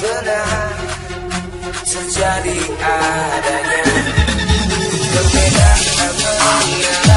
Benar sejadi terjadi adanya Perbedaan yang